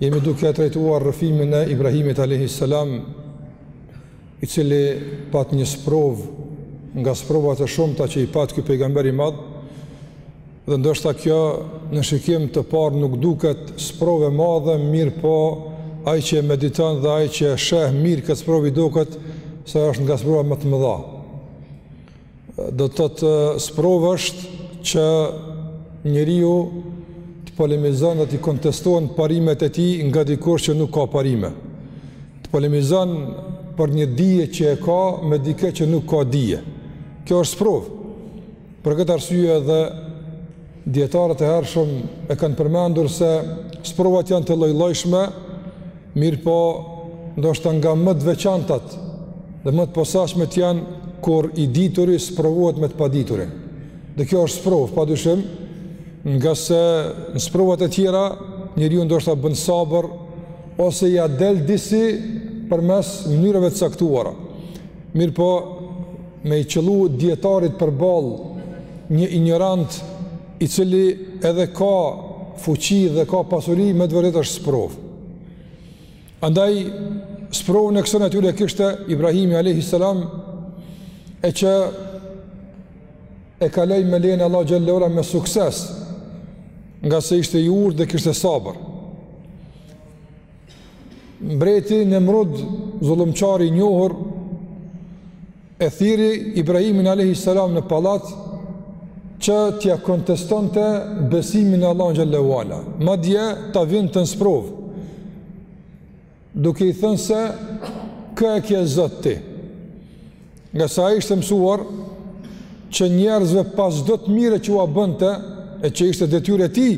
Jemi duke trajtuar rrëfimin e Ibrahimit alejhi selam, i cili pat një sprovë nga sprovat e shumta që i pat ky pejgamber i madh. Dhe ndoshta kjo në shikim të parë nuk duket sprovë e madhe, mirëpo ai që e mediton dhe ai që e sheh mirë këtë sprovë i duket se është nga sprova më të mëdha. Do të thotë sprovë është që njeriu të polemizon dhe t'i kontestohen parimet e tij nga dikush që nuk ka parime. Të polemizon për një dije që e ka me dikë që nuk ka dije. Kjo është sprovë. Për këtë arsye edhe Dijetarët e hershëm e kanë përmendur se sprovat janë të llojllojshme, mirëpo ndoshta nga më të veçantat dhe më të posaçme të janë kur i dituri sprovohet me të paditurin. Dhe kjo është sprovë, pa dyshim, ngase në sprovat e tjera njeriu ndoshta bën sabër ose ia del disi përmes mënyrave të caktuara. Mirëpo Me i qëllu dijetarit përballë një injorant i cili edhe ka fuqi dhe ka pasuri me të vërtetë është sprovë. Andaj, sprovë në kësi natyre e kishte Ibrahimi a.s. e që e kaloi me lejen e Allahut xhele ve ala me sukses ngase ishte i urtë dhe kishte sabër. Mbreti Nemrud, zullumqar i njohur, e thirri Ibrahimin a.s. në pallat, që t'ia kontestonte besimin në Allahun xhele ve ala. Madje, ta vinte në sprovë, duke i thënë se, kë e ke zot ti. Ngase ai ishte mësuar që njerëzve pas çdo të mire që ua bënte e që ishte detyrë e tij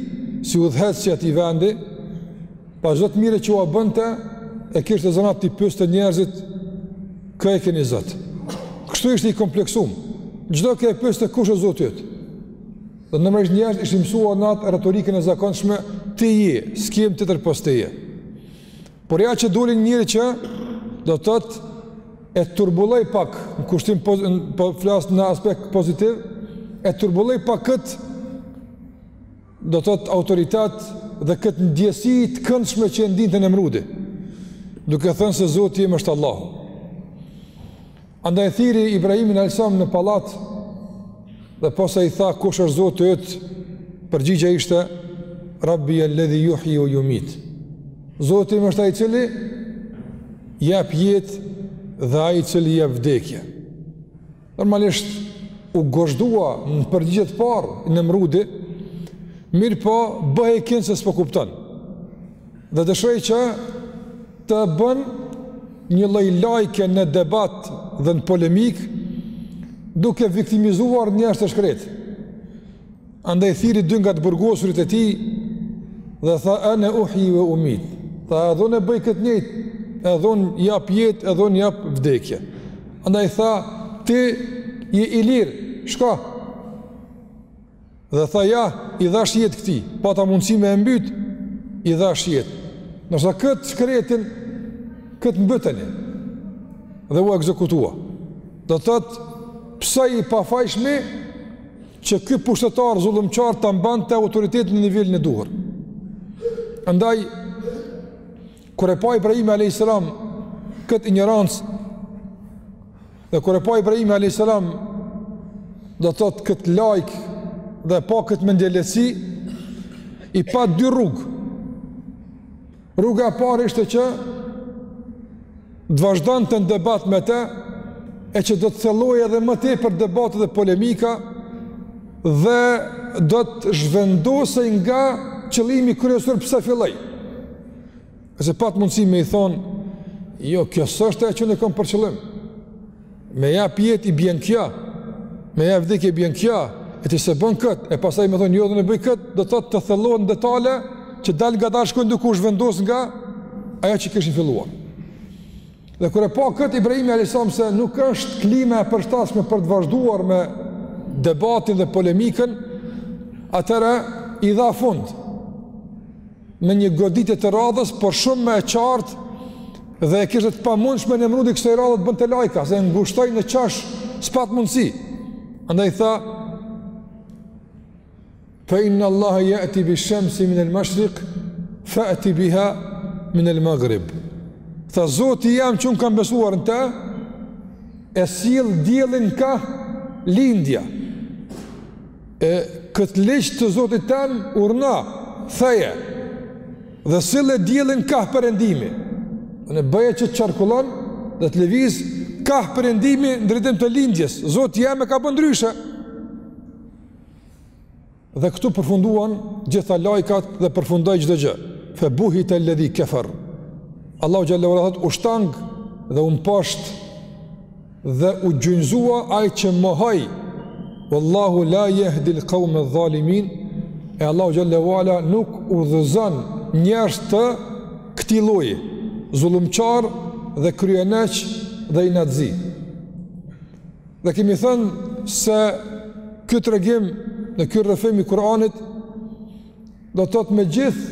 si udhëheqës i atij vendi, pas çdo të mire që ua bënte e kishte zanat t'i pyeste njerëzit kë e keni Zot. Kështu ishte i kompleksuar. Çdokë e pyeste kush është Zoti yt. Dhe normalisht njerëzit ishin mësuar në atë retorikën e zakonshme ti je, s'kem tjetër pos teje. Por ja që doli njëri që do të thotë e turbulloi pak në kushtim po flas në aspekt pozitiv, e turbulloi pak kët do të thotë autoritet dhe kët ndjesi të këndshme që e ndiente Nemrudi, duke thënë se Zoti im është Allahu. Andaj e thirri Ibrahimin alejhi selam në pallat dhe posa i tha kush është zoti yt, përgjigja ishte Rabbijel-ledhi juhji ve jumit. Zoti im është ai cili jep jetë dhe ai cili jep vdekje. Normalisht u gozhdua në përgjigje të parë Nemrudi, mirëpo bëhej kinse s'po kupton. Dhe dëshoj që të bën një lloj lajke në debat dhe në polemikë duke viktimizuar njerëz të shkretë. Andaj thirri dy nga të burgosurit e tij dhe tha ena uhji ue umit. Tha edhe unë bëj këtë njëjtë, edhe unë jap jetë, edhe unë jap vdekje. Andaj tha ti je i lirë, shko. Dhe tha ja, i dhash jetë këtij, pata mundësi me e mbyt, i dhash jetë. Ndërsa këtë shkretin, këtë mbyteni, dhe u ekzekutua. Do të thotë, pësoi i pafajshmi, që ky pushtetar zullumqar ta mbante autoritetin në nivelin e duhur. Andaj, kur e pa Ibrahimi a.s. këtë injorancë, Dhe kur e pa Ibrahimi alayhis salam do të thotë këtë lajkë dhe pa këtë mendjelehtësi i pa dy rrugë. Rruga e parë ishte që të vazhdonte në debat me të e që do të thellohej edhe më tepër debati dhe polemika dhe do të zhvendosej nga qëllimi kryesor pse filloi. Ose pat mundësi me i thënë, jo, kjo s'është ajo që unë kom për qëllim. Me jap jetë i bjen kjo, me jap vdekje i bjen kjo, e ti s'e bën këtë, e pastaj me thënë, jo edhe unë e bëj këtë, do të thotë të thellohen në detale, që dalëngadalë shkojnë duke u zhvendosë nga ajo që kishin filluar. Dhe kur e pa këtë Ibrahimi alejhi selam se nuk është klima e përshtatshme për të vazhduar me debatin dhe polemikën, atëherë i dha fund. me një goditje të radhës, por shumë më të qartë dhe e kishte të pamundshme në mënyrë kësaj radhe të bënte lajka, se e ngushtoi në qosh, s'pat mundësi. Andaj tha: "Fa inna Allah ya'ti bi shamsi min al-mashriq fa'ti biha min al-maghrib." Tha Zoti jem që unë kam besuar në të, e sjell diellin kah lindja. E këtë ligj të zotit tem, urna, theje, dhe sille diellin kah perëndimi, dhe bëje që të qarkullon, dhe të lëviz, kah perëndimi në drejtim të lindjes, zoti jem e ka bë ndryshe. Dhe këtu përfunduan gjitha lajkat dhe përfundoi çdo gjë. Fe buhitel-ledhi kefer. Allahu xhel-le thotë u shtang dhe u mposht Dhe u gjunjëzua ai që mohoi. Wallahu la yahdi al-qawm adh-dhalimin. E Allahu xhalla wa ala nuk udhëzon njerëz të këtij lloji, zullumçar dhe kryeneç dhe inatçi. Dhe kemi thënë se ky tregim në ky rrëfim i Kur'anit do të thotë me gjithë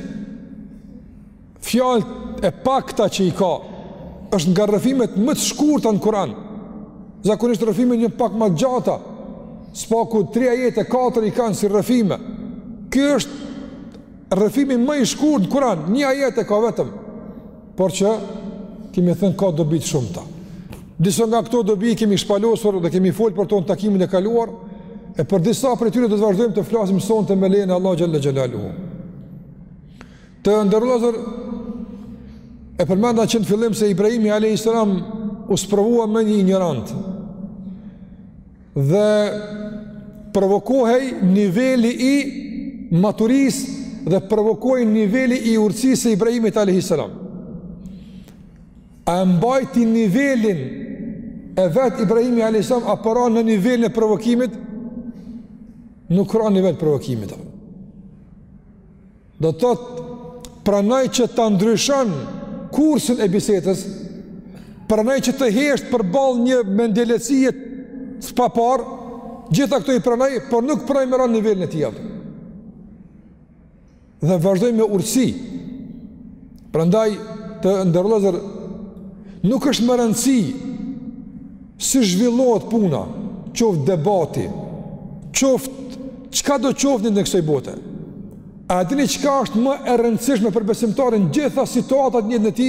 Fjalët e pakta që i ka, është nga rrëfimet më të shkurta në Kur'an. Zakonisht rrëfimet janë pak më të gjata. Së paku 3 ajete, 4 i kanë si rrëfime. Ky është rrëfimi më i shkurtë në Kur'an, një ajet e ka vetëm. Por që kemi thënë ka dobi të shumta. Disa nga këto dobi kemi shpalosur dhe kemi fol për to në takimin e kaluar, e për disa prej tyre do të vazhdojmë të flasim sonte me lejen e Allahut xhalla xhelaluhu. Të nderuar vëllezër, e përmenda që në fillim se Ibrahimi a.s. u sprovua me një injorant dhe provokohej niveli i maturisë dhe provokohej niveli i urtësisë së Ibrahimit a.s. A mbajti nivelin e vet Ibrahimi a.s. apo ra në nivelin e provokimit nuk ra nivel provokimit Do të thotë, pranoi që ta ndryshon kursin e bisedës, pranoi që të hesht përballë një mendjelehtësie të paparë, gjitha këto i pranoi, por nuk pranoi me ra në nivelin e tijnaj. Dhe vazhdoi me urtësi, Prandaj të nderuar vëllezër nuk është me rëndësi si zhvillohet puna, qoftë debati, qoftë çkado qoftë në kësaj bote. A e dini çka është më e rëndësishme për besimtarin gjitha situatat njët në ti?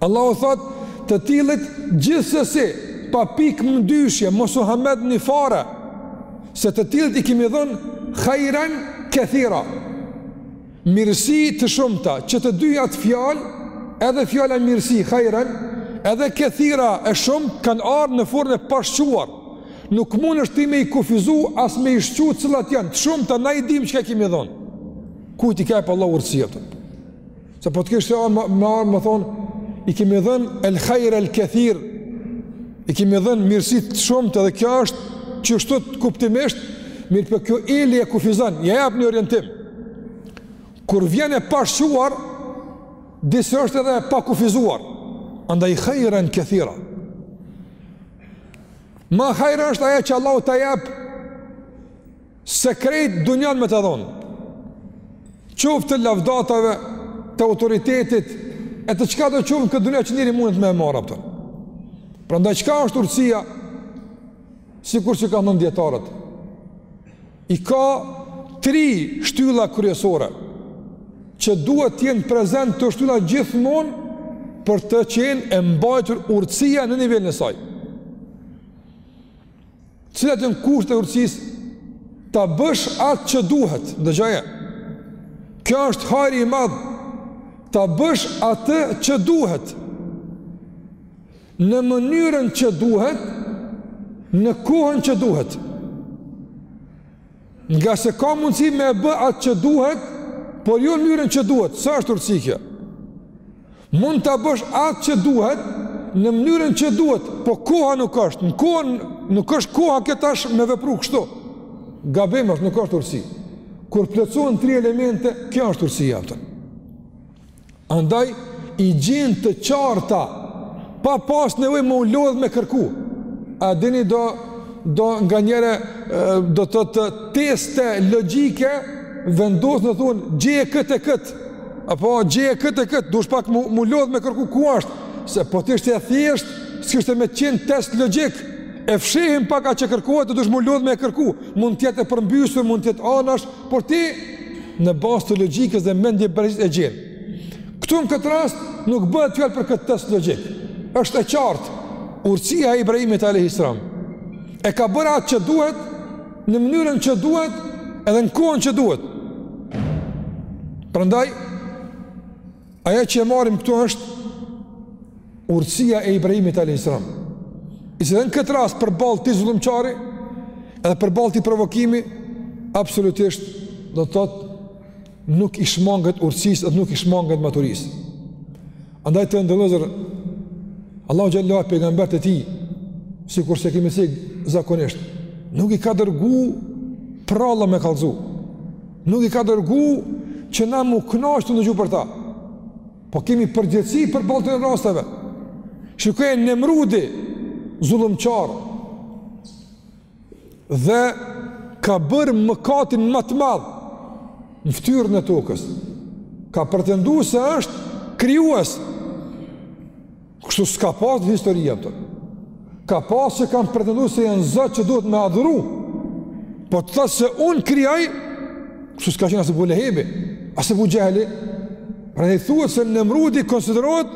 Allahu thotë, Të tillit gjithsesi, pa pikë mdyshje, mos u hamendni fare, se të tillit i kemi dhënë khairan kathira. Mirësi të shumta, që të dyjat fjalë, edhe fjala mirësi khairan, edhe kathira e shumtë kanë ardhë në formën e pashquar. Nuk mundesh ti me i kufizu as me i shqu cilat janë, të shumta na i dimë çka i kemi dhënë. Kujt ia jep Allahu urtësinë? Se po të kishte a, me a, me thonë, i kemi dhënë el khajrë el këthir, i kemi dhënë mirësi të shumta edhe kjo është qështu kuptimisht, mirëpo kjo eli e kufizon, ia jep një orientim. Kur vjen e pashquar, disi është edhe e pakufizuar, andaj khajren këthira. Ma khajrë është ajo që Allahu ta jep Se krejt dunjan me ta dhonë, qoftë të lavdatave, të autoritetit, e të çka do qoftë në këtë dunja që njeri mundet me e marrë apo. Prandaj çka është urtësia, sikurse kanë thonë dijetarët, i ka tri shtylla kryesore, që duhet të jenë prezent këto shtylla gjithmonë, për të qenë e mbajtur urtësia në nivelin e saj. Cilat janë kushtet e urtësisë? Ta bësh atë që duhet, dëgjoje. Kjo është hajri i madh. Ta bësh atë që duhet. Në mënyrën që duhet, në kohën që duhet. Ngase ka mundësi me e bë atë që duhet, por jo në mënyrën që duhet, s'është urtësi kjo. Mund ta bësh atë që duhet, në mënyrën që duhet, po koha nuk është, nuk është koha qetash me vepru kështu. Gabim është, nuk është urtësi. Kur plotësohen tri elemente, kjo është urtësia pra. Andaj, i gjen të qarta, pa pas nevojë me u lodh me kërku. A dini do, do nganjëherë, do të thotë teste logjike, vendosin thonë, gjeje këtë e këtë, apo gjeje këtë e këtë, dush pak me u lodh me kërku ku ashtë, se po të ishte e thjeshtë, s'kishte me qenë test logjik, e fshehin pak ajo që kërkohet, e dush me u lodh me kërku, mund të jetë e përmbysur, mund të jetë anash, Por ti, në bazë të logjikës dhe mendjemprehtësisë e gjen. Këtu në këtë rast, nuk bëhet fjalë për këtë test logjik. është e qartë, urtësia e Ibrahimit a.s. E ka bërë atë që duhet, në mënyrën që duhet, edhe në kohën që duhet. Prandaj, Ajo që e marrim këtu është urtësia e Ibrahimit a.s. I cili edhe në këtë rast përballë këtij zullumqari edhe përballë këtij provokimi, absolutisht do të thotë nuk i shmanget urtësisë edhe nuk i shmanget maturisë. Andaj të nderuar vëllezër, Allahu Xhelle pejgamberët e tij, sikurse kemi cek zakonisht, nuk i ka dërgu pralla me kallzu. Nuk i ka dërgu që na me u knaq tu ndëgju për ta. Po kemi përgjegjësi përballë këtyre rasteve. Shikoje Nemrudi, zullumqar, dhe ka bërë mëkatin më të madh në ftyrën e tokës. Ka pretendu se është krijues. Kështu s'ka pas në histori tjetër. Ka pas që kanë pretendu se janë zot që duhet me u adhuru. Po të thotë se unë krijoj, kështu s'ka qenë as Ebu Lehebi, as Ebu Xhehli. Prandaj thuhet se Nemrudi konsiderohet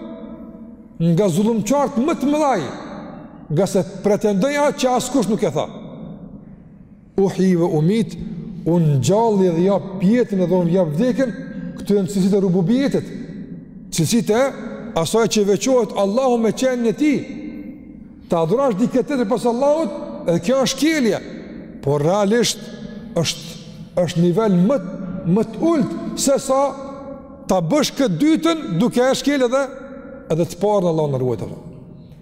nga zullumqarët më të mëdhaj, ngase pretendoi atë që askush nuk e tha. Uhji ve umit, unë gjalli dhe jap jetën edhe unë jap vdekjen, këto janë cilësitë e rububijetit, cilësitë e asaj që veçohet Allahu me qenien e tij, ta adhurosh dikë tjetër pas Allahut, edhe kjo është shkelje, por realisht është, është nivel më, më të ulët, sesa ta bësh këtë të dytën duke e shkele dhe edhe të parën, Allahu na ruajtë.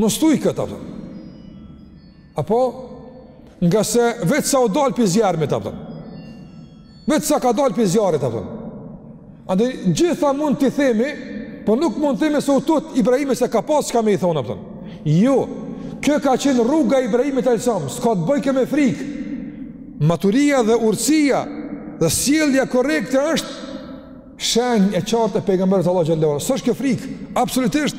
Mos thuj këtë, a kupton. Apo ngase veç sa u dal prej zjarmit, a kupton. Veç sa ka dal prej zjarrit, a kupton. Andaj gjitha mund t'i themi, po nuk mund të themi se u tut Ibrahimi s'ka pas çka me i thonë, a kupton. Jo, kjo ka qenë rruga e Ibrahimit alejhi selam, s'ka të bëjë kjo me frikë. Maturia dhe urësia dhe sjellja korrekte është shenjë e qartë e pejgamberit t'Allahut xhelle ve ala. S'është kjo frikë, absolutisht.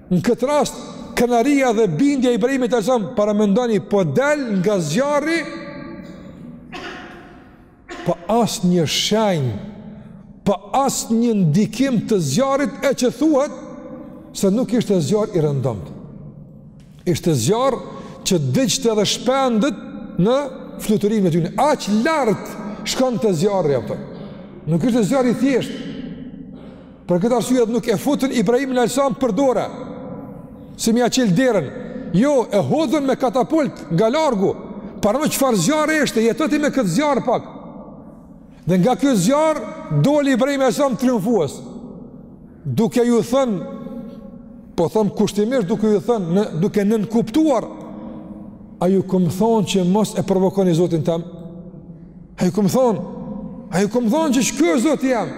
Në këtë rast, krenaria dhe bindja e Ibrahimit alejhi selam, paramendoni, po del nga zjarri, pa asnjë shenjë, pa asnjë ndikim të zjarrit e që thuhet, se nuk ishte zjarr i rëndomtë. Ishte zjarr që digjte edhe shpendët në fluturimin e tyne. Aq lart shkonte zjarri, a kupton. Nuk ishte zjarr i thjeshtë. Për këtë arsye nuk e futën Ibrahimin alejhi selam për dore, si me ia çil derën, jo, e hodhën me katapult nga largu, paramendo çfarë zjarri ishte, jetoni me këtë zjarr pak, dhe nga kjo zjarr doli Ibrahimi alejhi selam triumfues, duke ju thënë, po thom kushtimisht duke ju thënë, në, duke nënkuptuar, a ju kom thonë që mos e provokoni Zotin tem, A ju kom thonë, a ju kom thonë që që kjo Zoti jem?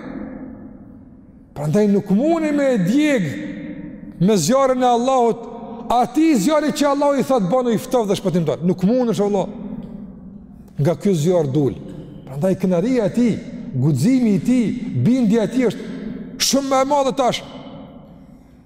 Prandaj nuk muni me e djeg me zjarrin e Allahut, atij zjarrit që Allahu i tha banu i ftohtë dhe shpëtim të nuk munesh vallahi, nga kjo zjarr dul. Prandaj krenaria e tij, guximi i tij, bindja e tij është shumë ma e madhe tash,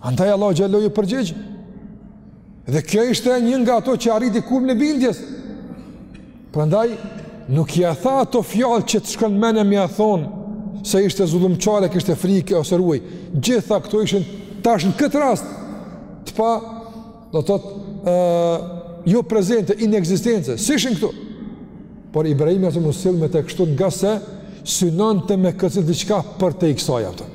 Andaj Allahu xhelle ve ala iu përgjigj. Dhe kjo ishte një nga ato që arriti kulmin e bindjes. Prandaj nuk ia tha ato fjalë që të shkon mendja me ia thonë se ishte zullumqar, e kishte frikë ose ruaj. Gjitha këto ishin tash në këtë rast të pa do të thotë ë jo prezente inekzistente. S'ishin këtu. Por Ibrahimi alejhi selam u sill me të kështu ngase synonte me këtë diçka përtej kësaj, a kupton.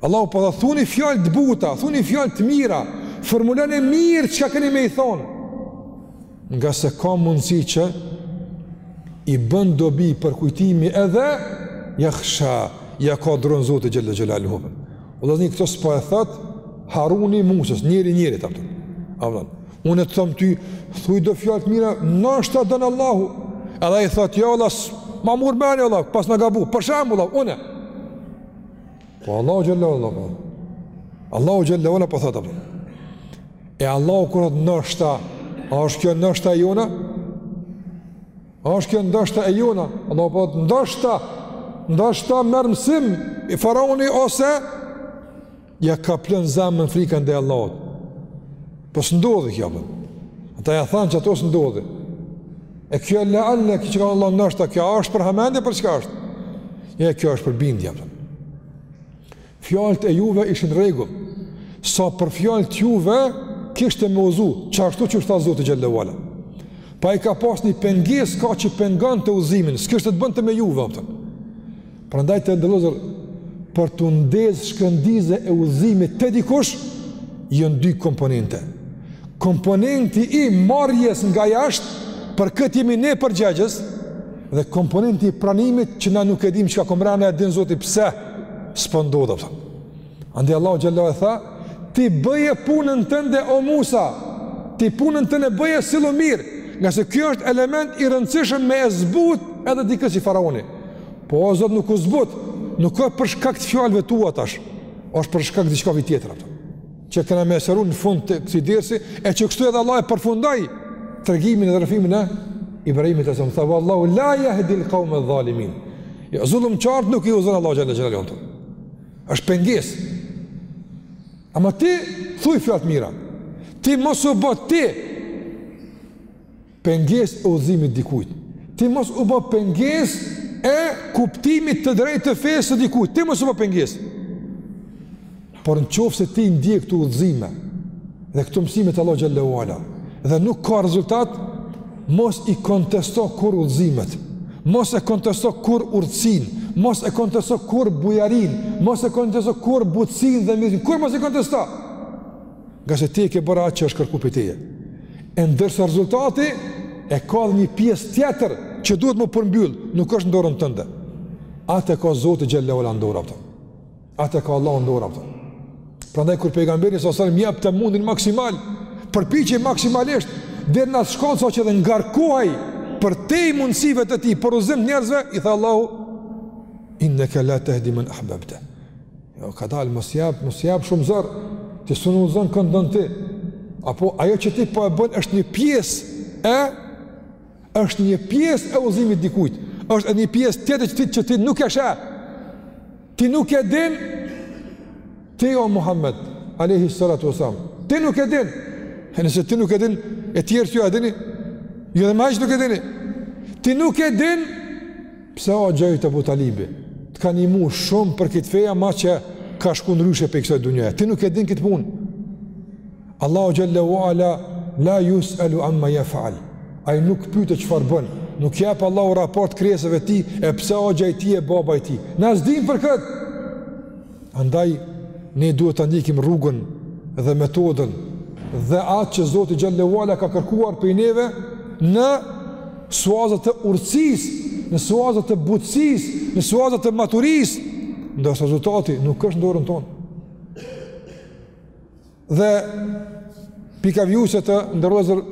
Allahu po tha thuni fjalë të buta, thuni fjalë të mira, formuloni mirë çka keni me i thon. Ngase ka mundësi që i bën dobi përkujtimi edhe jakhsha, ja ka dron Zotit xhel-le xhelaluhu. Allahu këto s'po e thot Haruni Musës, njeri njerit ta thot. Apo unë të thom ty, thuj do fjalë të mira, ndoshta don Allahu. Edhe i thot, "Jo, ja, Allah, ma murmani Allah, pas na gabu." Për shembull, unë Po Allahu xhel-le ue ala po. Allahu xhel-le ue ala po thotë apo. E Allahu kur thotë ndoshta, a është kjo ndoshta jona? A është kjo ndoshta e jona? Allahu po thotë ndoshta, ndoshta merr mësim i faraoni ose ja kaplon zemrën frika ndaj Allahut. Po s'ndodhi kjo, për. Po. Ata ja thanë që ato s'ndodhi. E kjo la'alla që ka Allah ndoshta kjo është për hamendje për çka është? Ja kjo është për bindje. Fjalët e juve ishin n'rregull. Sa për fjalët juve kishte me u udhëzu, qashtu që tha Zoti xhel-le ue ala. Po e ka pas një pengesë ka që pengonte udhëzimin, s'kishte të bënte me juve, kupton. Prandaj të nderuar vëllezër, për t'u ndezë shkëndija e udhëzimit te dikush, janë dy komponente. Komponenti i marrjes nga jashtë, për këtë jemi ne përgjegjës, dhe komponenti i pranimit që na nuk e dimë çka ka mrena e din zoti pse, s'po ndodh, kupton. Andaj Allahu xhel-le ue ala tha, ti bëje punën tënde o Musa, ti punën tënde bëje sillu mirë, ngase kjo është element i rëndësishëm me e zbut edhe dikë si faraoni. Po o Zot nuk u zbut, nuk osht për shkak të fjalëve tua tash, është për shkak të diçkafit tjetër, kupton. Që kena me sqaru në fund të këtij dersi, e që kështu edhe Allah e përfundoi tregimin edhe rrëfimin e Ibrahimit alejhi selam, tha vAllahu la jahdil kaumedh-dhalimin. Ja, jo, zullumqarët nuk i udhëzon Allahu xhel-le xhelaluhu Është pengesë. Ama ti thuj fjalë t'mira. Ti mos u bë ti pengesë e udhëzimit dikujt. Ti mos u bë pengesë e kuptimit të drejtë të fesë së dikujt. Ti mos u bë pengesë. Por në qoftë se ti ndjek këto udhëzime dhe këto mësime të Allahut xhel-le ue ala dhe nuk ka rezultat, Mos i kontesto kurrë udhëzimet, mos e kontesto kurrë urtësinë, mos e kontesto kurrë bujarinë, mos e kontesto kurrë butësinë dhe mirësinë, kurrë mos i kontesto. Ngase ti e ke bërë atë që është kërku prej teje. E ndërsa rezultati e ka dhe një pjesë tjetër që duhet me u përmbyllë, nuk është n'dorën tënde. Atë e ka Zoti xhel-le ue ala n'dorë, kupton. Atë ka Allahu në dorë. Prandaj kur pejgamberi a.s. jepte mundin maksimal, përpiqej maksimalisht deri në atë shkallë saqë edhe ngarkohej përtej mundësive të tij, për udhëzim të njerëzve, i tha Allahu, inneke la tehdi men ahbebte. Jo, kadal, mos jep, mos jep shumë zor, ti s'un udhëzon kënd don ti. Apo, ajo që ti po e bën është një pjesë e është një pjesë e udhëzimit të dikujt, është edhe një pjesë tjetër që ti, që ti nuk e sheh. Ti nuk e din ti o Muhammed alayhi salatu wasalam. Ti nuk e din. E nëse ti nuk e din, e tjerët jo e dini, ju edhe ma hiç nuk e dini. Ti nuk e din, pse axha yt Ebu Talibi, të ka ndihmu shumë për këtë fe ama që ka shku ndryshe prej kësaj dunjaje. Ti nuk e din këtë punë. Allahu Xhelle ue Ala, la jus'elu amma jef'al, ai nuk pytet çfarë bën, nuk jep Allahu raport krijesave të tij, e pse axha i tij e baba i tij, ne s'dimë për këtë, andaj, ne duhet ta ndjekim rrugën dhe metodën, dhe atë që Zoti Xhelle ue Ala ka kërkuar prej neve, në suaza të urtësisë, në suaza të butësisë, në suaza të maturisë, ndërsa rezultati nuk është në dorën tonë, Dhe pika vijuese të nderuar vëllezër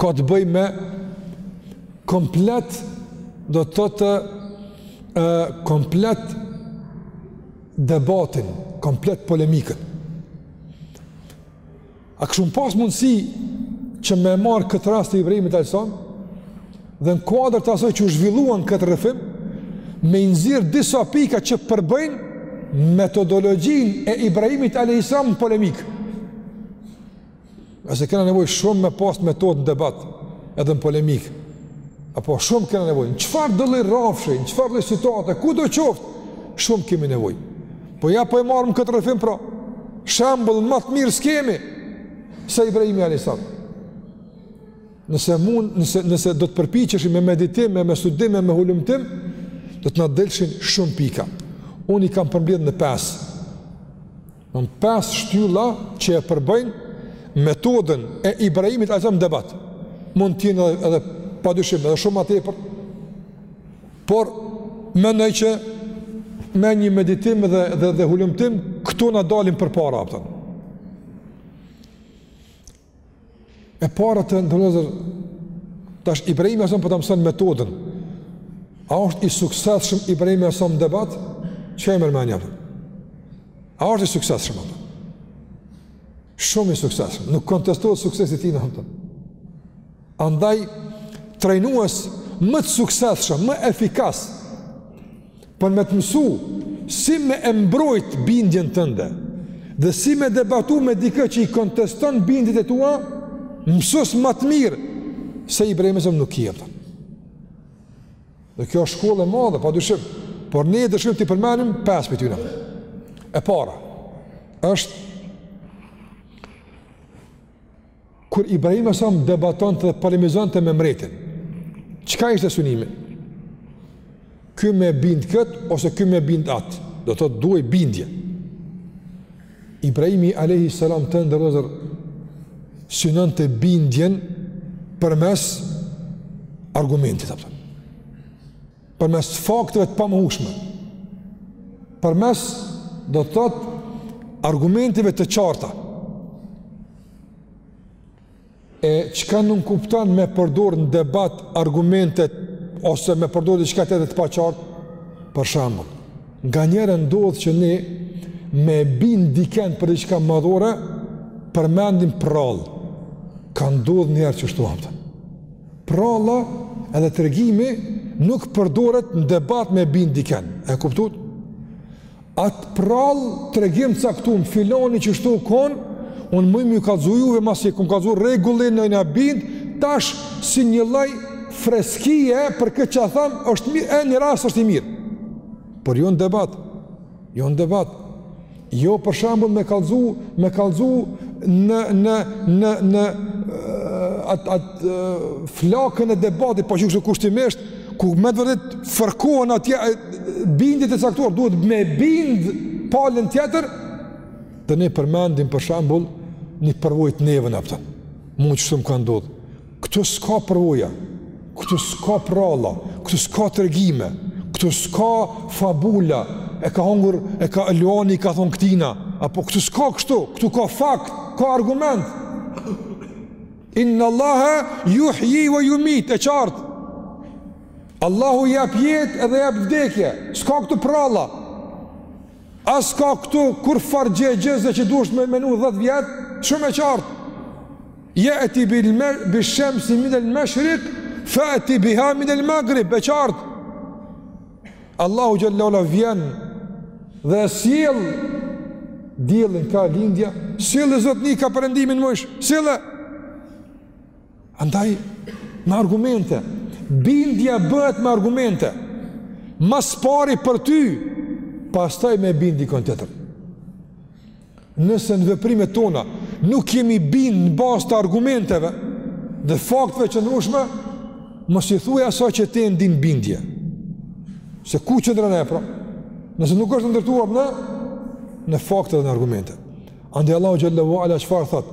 ka të bëjë me komplet do të thotë, komplet debatin, komplet polemikën. A kishim pas mundësi që me e marrë këtë rast të Ibrahimit a.s., Dhe në kuadër të asaj që u zhvillua në këtë rrëfim, me i nxjerrë disa pika që përbëjnë metodologjinë e Ibrahimit a.s. në polemikë. E se kena nevojë shumë me pas metodë në debat edhe në polemikë A po shumë kena nevojë Në çfarëdo lloj rrafshi, në çfarëdo lloj situate, kudo qoftë Shumë kemi nevojë Po ja po e marrim këtë rrëfim pra Shembull ma të mirë s'kemi Se Ibrahimi a.s. Nëse mund, nëse nëse do të përpiqeshim me meditim, me studim, me hulumtim, do të na delshin shumë pika. Unë i kam përmbledh në pesë. Në pesë shtylla që e përbëjnë metodën e Ibrahimit a.s. në debat. Mund të jenë edhe, edhe pa dyshim edhe shumë ma tepër. Por mendoj që me një meditim dhe dhe dhe hulumtim këtu na dalin përpara ato. E para të nderuar vëllezër, tash Ibrahimi a.s. pra po ta mëson metodën. A është i suksesshëm Ibrahimi a.s. në debat? Që e merr me njëpër? A është i suksesshëm? Shumë i suksesshëm. Nuk kontestohet suksesi i tij në hëmëtën. Andaj, trajnues më të suksesshëm, më efikas, Për me të mësu, si me e mbrojt bindjen tënde, dhe si me debatu me dikë që i konteston bindit e tua, mësus ma të mirë, se Ibrahimi a.s. nuk jep, apo. Dhe kjo është shkollë e madhe, pa dyshim, por ne deshëm t'i përmenim pesë prej tyne. E para, është Kur Ibrahimi a.s. debatonte dhe polemizonte me mbretin, çka ishte synimi? Ky me bind këtë, ose ky me bind atë, do të duhej bindje. Ibrahimi alejhi selam, të nderuar, synonte bindjen përmes argumentit. Apo. përmes fakteve të pamohushme, përmes, do të thot, argumenteve të qarta, e çka nënkupton me përdor në debat argumentet, ose me përdor diçka tjetër të paqartë, për shembull, nganjëherë ndodh që ne me bind dikënd për diçka madhore, përmendim përrallë, ka ndodh njëherë kështu, apo. Përralla edhe tregimi nuk përdoret në debat me bind dikënd. E kuptuat? Atë përrallë, tregim caktum, filani kështu ka kon, unë mu më ka zgjuar masi që m'ka zgjuar rregullin në na bind tash si një lloj freskie për këtë çfarë tham është mirë, e një rast është i mirë. Por jo në debat. Jo në debat. Jo për shembull me kallzu, me kallzu në në në në atë atë flakën e debatit, po e quj kushtimisht ku me të vërtetë fërkohen atje bindjet e caktuara, duhet me bind palën tjetër dhe ne përmendim për shembull një përvojë të neve apo. Mu kështu m'ka ndodh. Këtu s'ka përvoja, këtu s'ka përralla, këtu s'ka tregime, këtu s'ka fabula, e ka hongur, e ka luani, i ka thonë këtina, apo këtu s'ka kështu, këtu ka fakt, ka argument. Innallahe juhji ve jumit, e qartë. Allahu jep jetë edhe jep vdekje, s'ka këtu përralla. As ka këtu kurrfarë gjëegjëze që duhesh me menu 10 vjetë, shumë e qartë. Ya'ti bi shamsi min al mashriq fa'ti biha min al maghrib e qartë Allahu xhel-le ve ala vjen dhe sjell diellin ka lindja sjelle zotni ka perëndimi n'mujsh sjelle andaj me argumente bindja bëhet me argumente ma s'pari për ty pastaj me bind dikon tjetër Nëse në veprimet tona nuk jemi bind në bazë të argumenteve dhe fakteve që ndryshe, mos i thuaj asaj që ti e ndin bindje. Se ku qëndron e pra? Nëse nuk është ndërtuar në, në fakte dhe në argumente. Andaj Allahu xhele ue ala çfarë thot?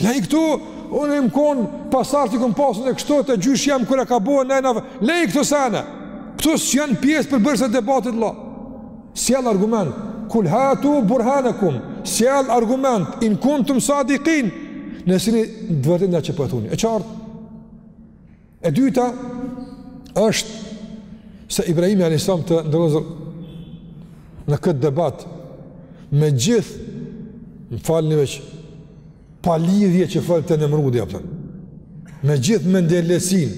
Leji këto, unë jam kon pasardhës i kom pasun e kështu stërgjyshi jem kur e ka bo e nëjna vë... Leji këto sene, këto s'janë pjesë përbërëse e debatit vlla. Sjell argument, kul hatu burhanekum, sjell argument, in kuntum sadikin, nëse jini t'vërtetë n'atë që po e thuni. E qartë? E dyta është se Ibrahimi a.s. të nderuar në këtë debat me gjithë më falni veç palidhje që folte Nemrudi a po kupton. me gjithë mendjelehtësinë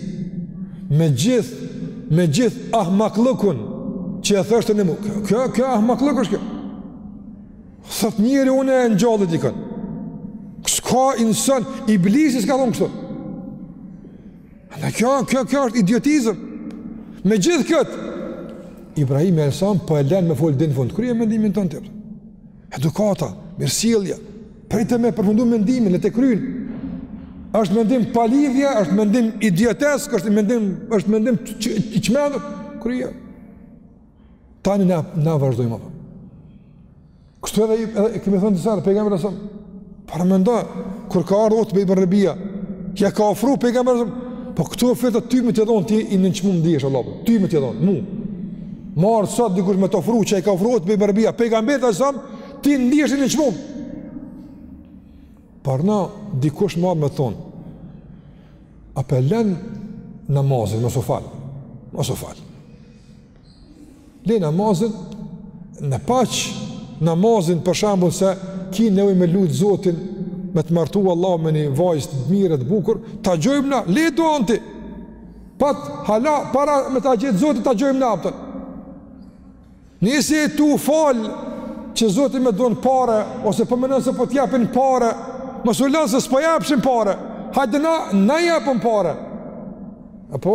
me gjithë me gjithë ahmakllëkun që e thoshte Nemrudi kjo, kjo ahmakllëk është kjo Thot njeri unë e ngjalli dikën. S'ka insan Iblisi s'ka thonë kështu. Në kjo, kjo, kjo është idiotizëm. Me gjithë këtë, Ibrahimi alejhi selam po e len me folë deri n'fund. Kryje mendimin ton të tërë. Edukata, mirësilja, prite me përfundu mendimin, le ta kryn. është mendim palidhje, është mendim idiotesk, është mendim, është mendim i çmendur. Kryje. Tani ne, na vazhdojmë. Kështu edhe e kemi thënë disa herë pejgamberi alejhi selam, paramendo kur ka ardhur Utbe ibn Rebia. Çka i ka ofruar pejgamberit? Po këto oferta ty me t'i dhon ti i nënçmum ndihesh Allah. Ty me t'i dhon, mu. Me ardh sot dikush me të ofru çka i ka ofruar Utbe ibn Rebia pejgamberit alejhi selam ti ndihesh i nënçmum. Po mua dikush me më thon. A po e len namazin mos u fal. Mos u fal. Le namazin në paç namazin për shembull s'e ki nevojë me lut Zotin, me të martu Allah me një vajzë të mirë të bukur, ta gjojmë na, le duanë ti. Pasha Allahin para me ta gjet Zoti ta gjojmë na a po kupton. Nëse je tu u fal që Zoti me t'dhon pare ose po mendon se po të japin pare, mos u lodh se s'po japshin pare. Hajde na, na japim pare. Apo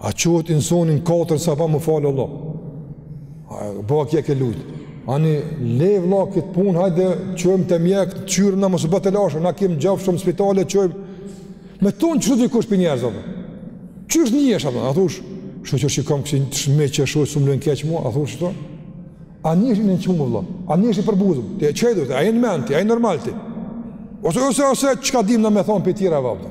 A çohet insoni n'katër sabah më falë Allah? A be, a ke lujtë? Ani, le vlla këtë punë, hajde, t'çojmë te mjeku, të kqyrin mos u bëfsh i lazdruem, na kemi mjaft shumë spitale, t'çojmë. Me t'thonë qeto dikush për njerëz, apë? Që është një eshë, apë? A thush, shyqyr që i kam kësi të shme që shë, s'më lënë keq mua, a thush që a ndihesh i nënçmum, vlla? A ndihesh i përbuzun? Ti i çmendur, a je në men ti, a je normal ti? Ose, ose, ose, çka di me na thonë për tjera, vlla?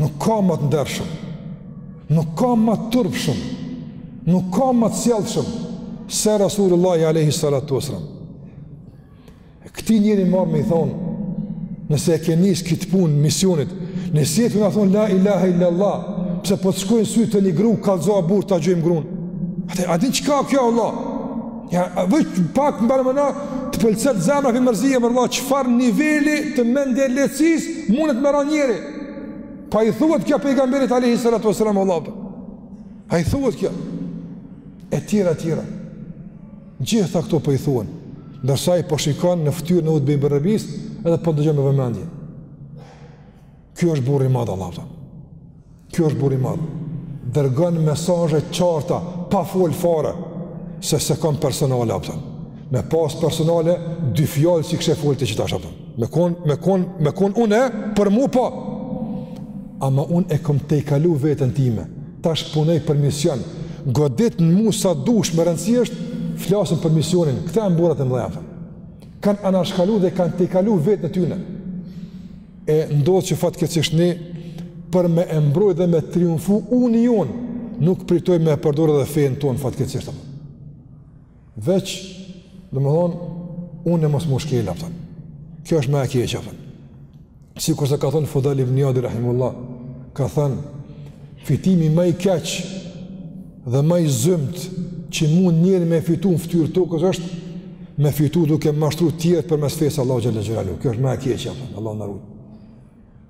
Nuk ka ma të ndershëm, nuk ka ma të turpshëm, nuk ka ma të sjellshëm se Rasulullahi alayhi salatu wasallam. Këtij njeri marrë me i thonë, nëse e ke nis këtë punë, misionit, nëse je tu na thonë, la ilaha illa Allah, pse po të shkojnë sytë te një gru, kallzo o burrë, ta gjejmë grunë. Ate, a din çka kjo vallah? Ja, veç, pak më bërë mëna, të pëlset zemra prej mërzie, more Allah, çfarë niveli të mendjelehtësisë mundet me ra njeri. Po i thuhet kjo pejgamberit Alejhi Salatu Wasallam a kupton Po i thuhet kjo E tjera e tjera Gjitha këto po i thuhen Ndërsa ai po shikon në ftyrë në Utbe ibn Rabias Edhe po dëgjon me vëmendje Kjo është burrë i madh vallah a kupton Kjo është burrë i madh Dërgon mesazhe qarta Pa fol fare Se s'e kam personale a kupton Me pas personale Dy fjalë si kishe fol të qita a kupton Me kon, me kon, me kon unë, për mu po. Ama unë e kom tejkalu veten time. Tash punoj për mision. Godit në mu sa dush me rëndësi është, flasën për misionin. Këta janë burrat e mdhaj, a kupton. Kanë anashkalu dhe kanë tejkalu veten e tyne. E ndodh që fatkeqësisht ne, për me e mbrojt dhe me triumfu uni jonë, nuk pritojmë me përdor edhe fenë tonë, fatkeqësisht. Veç, domethonë, uni mos m'u shkel, a kupton. Kjo është ma e keqja, a kupton. Sikurse ka thënë Fudajl ibn Ijadi, Rahimehullah, ka thënë, fitimi ma i keq dhe ma i zymt që mund njeri me fitu në ftyrë tokës është me fitu duke mashtru tjerët përmes fesë Allahut Xhele Xhelaluhu. Kjo është ma e keqja, a kupton, Allahu na rujtë.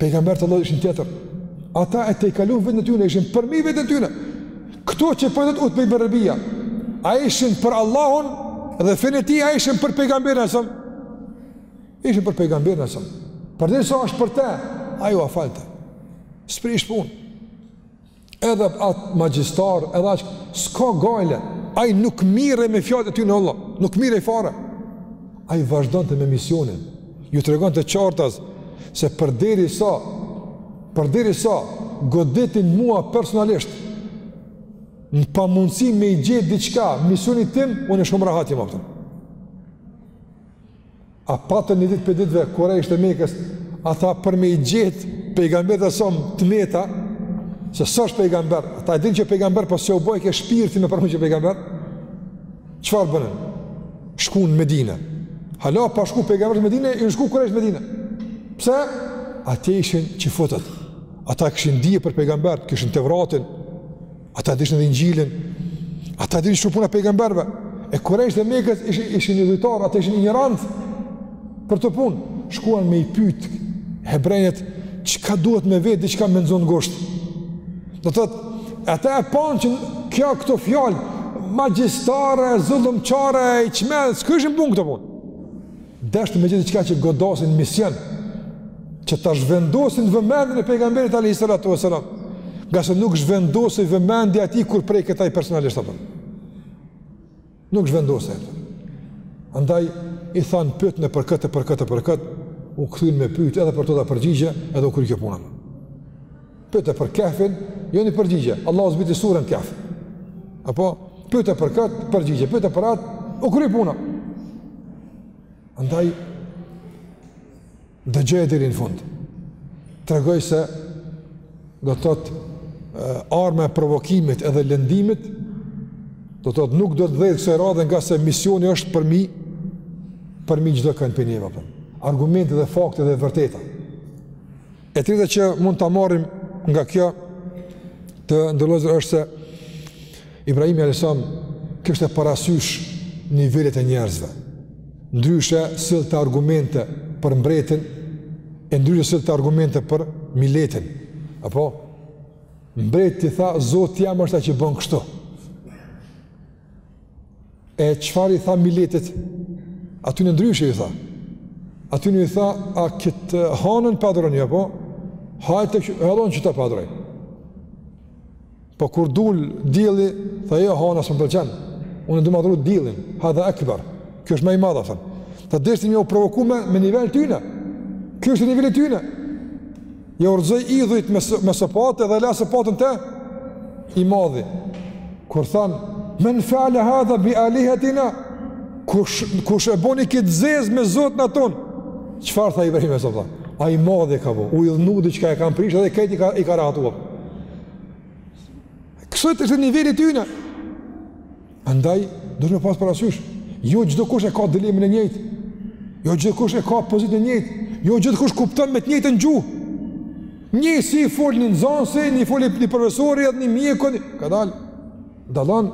Pejgamberët vallah ishin tjetër, ata e tejkalun veten e tyne, ishin përmi veten e tyne. Këto që po thotë Utbe ibn Rabia, a ishin për Allahun dhe fenë e tij a ishin për pejgamberin e sëm? Ishin për pejgamberin e sëm. Përderisa është për te, ai ja falte. S'prish punë. edhe a magjistar edhe aq s'ka gajle ai nuk mirrej me fjalët e tyne vallah nuk mirrej fare ai vazhdonte me misionin ju tregonte qartas se përderisa përderisa goditni mua personalisht në pamundësi me i gjet diçka misionit tim unë shumë rahat jam a kupton A kupton një ditë prej ditëve kurejshët e Mekës, ata për me i gjet pejgamberit alejhi selam të meta, se s'është pejgamber, ata e din që pejgamber, po s'ju bojke shpirti me pranu që pejgamber, çfarë bënë? Shkun në Medinë. Hala, pa shku pejgamberi në Medinë, in shku kurejsh Medinë. Pse? Atje ishin çifutët. Ata kishin dije për pejgamber, kishin Tevratin. Ata e dishin dhe Injilin. Ata e dishin ç'u puna pejgamberve. E kurejshët e Mekës, ishin, ishin idhujtarë, ata ishin injorantë. Për atë punë, shkuan me i pytë hebrejtë, çka duhet me vetë, diçka me e zanë ngusht. Do të thotë ata e panë që kjo këto fjalë, magjistare, zullumqare, i çmendur, s'kryshin punë këto punë. Deshtë me gjetë diçka që godasin misionin, që ta zhvendosin vëmendjen e pejgamberit alejhi salatu Veselam, ngase nuk zhvendosej vëmendja e tij kur prekej ai personalisht, apo. Nuk zhvendosej. Andaj, i thanë pyetne për këtë, për këtë, për këtë, u kthyen me pytë edhe për to dha përgjigje edhe u kry kjo puna. Pyetët për Kehfin, ja ni përgjigje, Allahu zbriti suren Kehf. Apo, pyetët për këtë, përgjigje, pyetët për atë, u kry puna. Andaj, dëgjoje deri në fund. Tregoi se, do të thotë arma e provokimit edhe lëndimit, do të thotë nuk do të dhejtë kësaj radhe ngase misioni është përmi, përmi çdo kënd prej neve. Argumenti dhe fakti dhe e vërteta. E treta që mund ta marrim nga kjo të nderuar është se Ibrahim alejhi selam kishte parasysh nivelet e njerëzve. Ndryshe sillte argumente për mbretin, e ndryshe sillte argumente për miletin. Apo? Mbretit i tha, Zoti jem është ai që bën kështu. E çfarë i tha miletit? Atyne ndryshe ju tha. Atyne ju tha, a këtë hanën po adhuroni, apo? Hajt edhe unë që ta adhuroj. Po kur dul dielli, tha jo, hana s'më pëlqen. Unë du me adhuru diellin, hadha ekber. Ky është ma i madh, apo. Pra deshti me ju provoku me, me nivel tyne. Ky është niveli tyne. Ja rrzoi idhujt me me sopatë edhe la sopatën te i madhi. Kur than men fa'ala hadha bi alihatina kush kush e boni kët zez me zotnat tonë. Çfarë tha Ibrahimi? Ç'a tha? Ai madhi e ka bo. U hidhnu diçka e kanë prish dhe krejt i ka i ka rrëzuar. Kështu është niveli i tyne. Andaj, duhet me pas parasysh, jo çdokush e ka dilemën e njëjtë, jo çdokush e ka pozitën e njëjtë, jo çdokush kupton me të njëjtën gjuhë. Njësoj s'i fol ni nxansi, edhe i fol një profesori, edhe një mjeku, një... ka dall, dallon,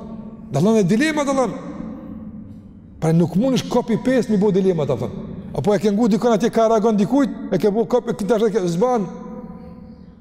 dallon e dilema dallon. Pra nuk mundesh kopi pejst me i bo dilemat, a kupton. Apo e ke ngu dikënd atje ka i tregon dikujt, e ke bo kopi këtë, hajt e ke zbatu.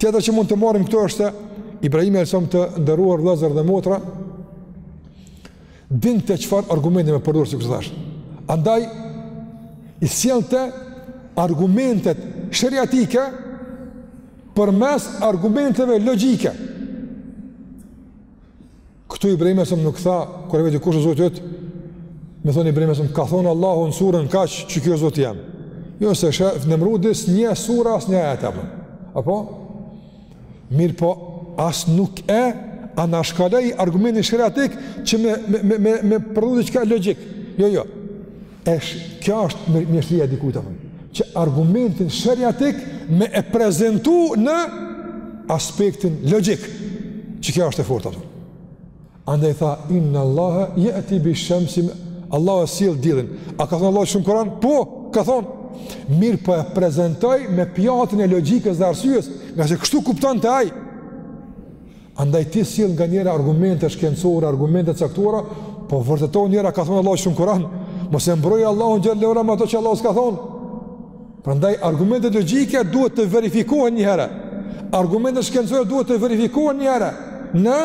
Tjetër që mund të marrim këtu është se Ibrahim alejhi selam të nderuar vëllezër dhe motra, dinte çfarë argumenti me përdorë, si kështë thashtë. Andaj, i sjellte argumentet sheriatike përmes argumenteve logjike. Këtu Ibrahimi alejhi selam nuk tha, kur e veti kush o Zoti yt, me thonë Ibrahimi alejhi selam ka thonë Allahu në surën kaq që ky o Zoti jem. Jo se shë, Nemrudi s'njeh sure as njeh ajete, apo? Apo? Mirëpo, as nuk e anashkaloi argumentin sheriatik që me, me, me, me, me përdor veç ka logjikë. Jo, jo. Esh, kjo është mjeshtria e dikujt apo? Që argumentin sheriatik me e prezantu në aspektin logjik. Që kjo është e fortë apo? Andaj tha inna Allahe jeti bi shemsi Allahu sjell dillin. A ka thënë Allahu xh.sh. në Kur'an? Po, ka thënë. Mirëpo e prezantoi me pjatën e logjikës dhe arsyes, ngase kështu kuptonte ai. Andaj ti sjell nganjëherë argumente shkencore, argumente të caktuara, po vërteto njëherë a ka thënë Allahu në Kur'an, mos e mbroj Allahun xhele ue ala me ato që Allahu s'ka thënë. Prandaj argumentet logjike duhet të verifikohen një herë. Argumentet shkencore duhet të verifikohen një herë në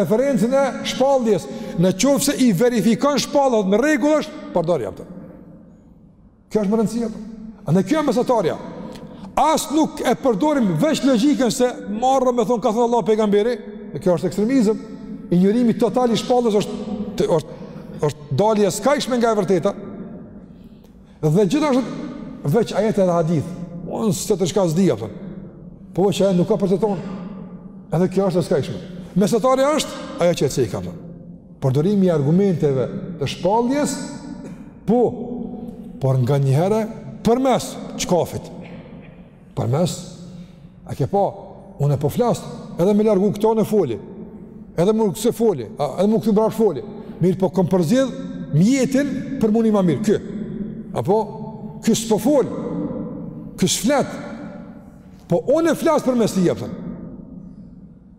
referencën e shpalljes. Në qoftë se i verifikon shpallja, në rregull është, përdori ato. Kjo është me rëndësi. Edhe kjo o mesatarja. As nuk e përdorim veç logjikën se marre me thonë ka thonë Allah pejgamberi, e kjo është ekstremizëm, injorimi total i shpalljes është, të, është, është dalje e skajshme nga e vërteta, dhe gjithashtu veç ajet edhe hadith, unë s'e di çka s'di, a kupton. po veç ajet nuk ka për të thonë, edhe kjo është e skajshme. Mesatarja është, ajo që e ceka, a kupton. Përdorimi i argumenteve të shpalljes, po, por nganjëherë përmes çkafit. Përmes, a ke pa, unë e po flasë, edhe me largu këto unë foli, edhe me këtë foli, edhe me këtu prapë foli, mirëpo kom përzgjidh mjetin për mu ni ma mirë, ky, apo, ky s'po fol, ky s'flet, po unë e flasë përmes tij, a kupton.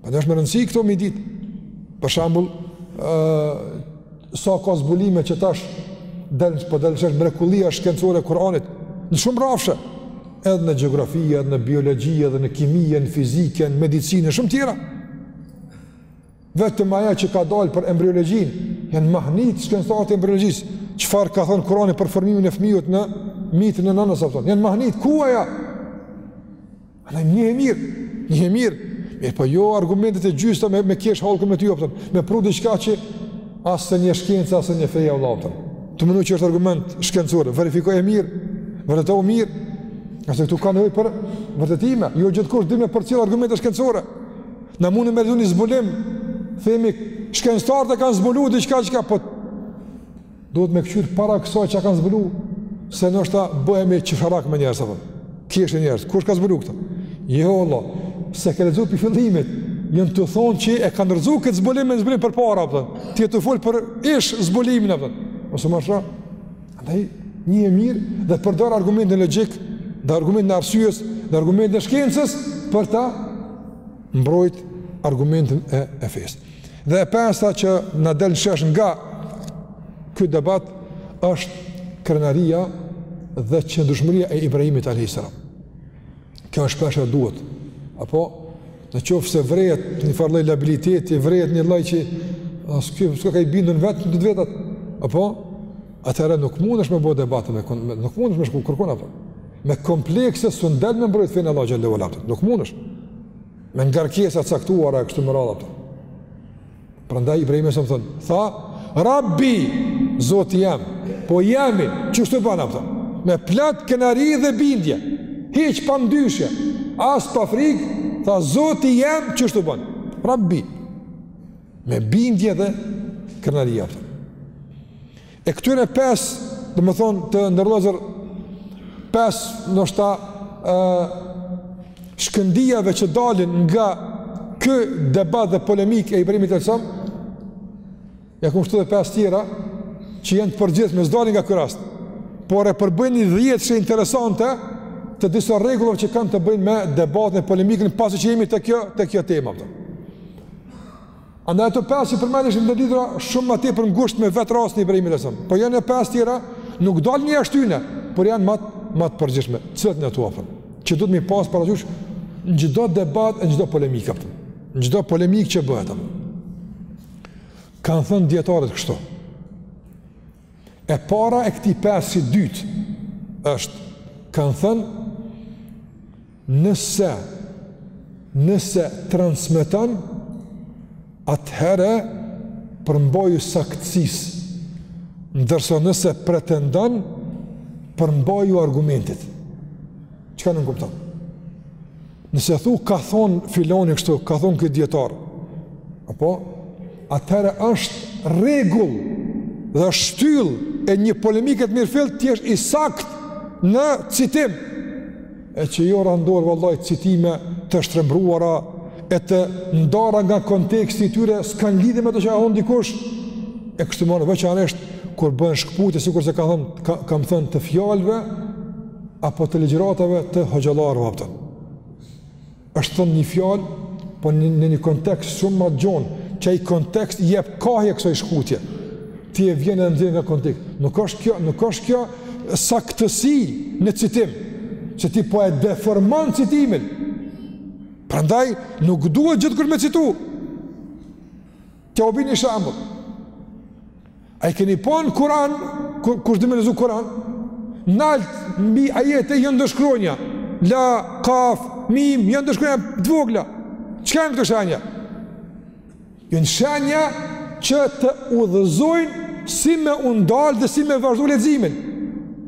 Pra është me rëndësi këto mi ditë, për shembull, uh, sa ka zbulime që tash delë që po delë që është mrekullia shkencore e Kur'anit, në shumë rrafshe, edhe në gjeografi, edhe në biologji, edhe në kimi, në fizikë, në medicinë, shumë tjera. Vetëm aja që ka dalë për embriologjinë, janë mahnit shkencëtarët e embriologjisë, çfarë ka thonë Kur'ani për formimin e fmijut në mitrën e nënës, janë mahnit, ku aja? Andaj njihe mirë, njihe mirë. Mirëpo jo argumentet e gjysta me me kesh hallku me ty, a kupton. Me pru diçka që as s'e njeh shkenca as s'e njeh feja vëlla, a kupton. Tu menu që është argument shkencor, verifikoje mirë. Vërtetoje mirë. Ngase këtu ka nevojë për vërtetime, jo gjithkush di me përcjell argumente shkencore. Na mundemi me lexu një zbulim, themi shkencëtarët e kanë zbulu diçka çka po Duhet me këqyr para kësaj çka kanë zbulu, se ndoshta bëhemi qesharak me njerëz, a kupton. Keshin njerëz, kush ka zbulu këta? Jo, Allah, s'e ke lexu pi fillimit, janë tu thonë që e kanë rrëzu këtë zbulim e zbulim përpara, a kupton. Ti je tu folë për ish zbulimin, a kupton. Ose më shra, andaj njihe mirë dhe përdor argumentin logjik, dhe argumentin e arsyes, dhe argumentin e shkencës, për ta mbrojt argumentin e, e fesë. Dhe e pesta që na del shesh nga ky debat është krenaria dhe qëndrueshmëria e Ibrahimit alayhis salam. Kjo është peshë e duhet. Apo në qoftë se vrehet një farë lloj labiliteti, vrehet një lloj që as ky s'koka i bindur vetë në të vetat. Apo atëherë nuk mundesh me bo debate, nuk mundesh me shku kërkun apo me komplekse s'mundesh me mbrojt fenë e Allahut xhelle ue ala. Nuk mundesh. me ngarkesa të caktuara kështu me radhë, a kupton. Prandaj Ibrahimi alayhis salam thotë, tha, "Rabbi, Zoti jem, po jemi, qështu ban, a kupton." Me plot krenari dhe bindje, hiç pa mëdyshje, as pa frikë, tha, "Zoti jem, qështu ban." Rabbi me bindje dhe krenari, a kupton. E këtyre pesë, domethënë të nderuar vëllezër, pesë ndoshta shkëndijave që dalin nga ky debat dhe polemikë e Ibrahimit alayhis salam, ia kam shtu edhe pesë tjera, që janë të përgjithshme, s'dalin nga ky rast, por e përbëjnë një dhjetëshe interesante të disa rregullave që kanë të bëjnë me debatin dhe polemikën pasi që jemi te kjo, te kjo tema. A kupton. Andaj ato pesë që përmendëm ishin të lidhura shumë më tepër ngushtë me vetë rastin e Ibrahimit alayhis salam. Po janë pesë tjera, nuk dalin jashtë tyre, por janë më më të përgjithshme. Cilat janë ato apo? Që duhet me i pas parasysh në çdo debat e çdo polemikë apo. Në çdo polemikë që bëhet apo. Kanë thënë dijetarët kështu. E para e këtij pesëshi të dytë është kanë thënë nëse nëse transmeton atëherë përmbaju saktësisë, ndërsa nëse pretendon, përmbaju argumentit. Çka nënkupton? Nëse thu ka thon filani kështu, ka thon ky dietar. Apo atëherë është rregull dhe është shtyllë e një polemike të mirëfillt t'jesh i sakt në citim e që jo randor vallaj citime të shtrembruara e të ndara nga konteksti i tyre s'kan lidhje me ato që ka thënë dikush e kështu më veçanërisht kur bëhen shkputje sikur se ka thënë ka, kam thënë të fjalëve apo të ligjëratave të hoxhallarëve apo është thënë një fjalë po në një kontekst shumë ma t'gjon që ai kontekst i jep kahje kësaj shkputje ti e vjen edhe e nxjerr nga konteksti nuk është kjo nuk është kjo saktësi në citim që ti po e deformon citimin prandaj nuk duhet gjithkur me citu Ta ju bi një shambull. A i keni pa në Kuran, kush di me lexu Kuran? Nalt, mbi ajete janë do shkronja. La, kaf, mim, janë do shkronja të vogla. Çka janë këto shenja? Janë shenja që të udhëzojnë si me u ndalë dhe si me vazhdu leximin.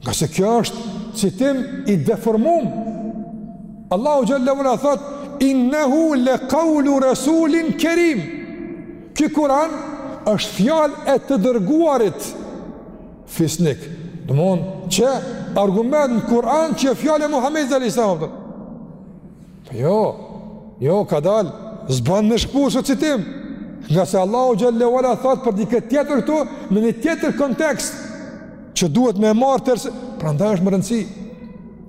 Ngase kjo është citim i deformum. Allahu Xhel-le ue Ala thot, innehu le kaulu rasulin kerim. Ky Kuran është fjalë e të dërguarit fisnik. Domethon, qe argument në Kuran që fjalë e Muhammedit alejhi selam. Jo, jo, kadalë, s'ban me shkput citim, ngase Allahu Xhel-le ue Ala thotë për dikë tjetër këtu, në një tjetër kontekst, që duhet me marrë tërësi, prandaj është me rëndësi,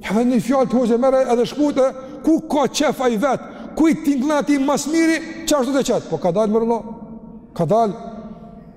ja dhe një fjalë të hoxhës e merr edhe shkput, ku ka qef ai vetë, ku i tingëllon atij ma s'miri, qashtu të qëtë, po kadalë mor vlla, kadalë,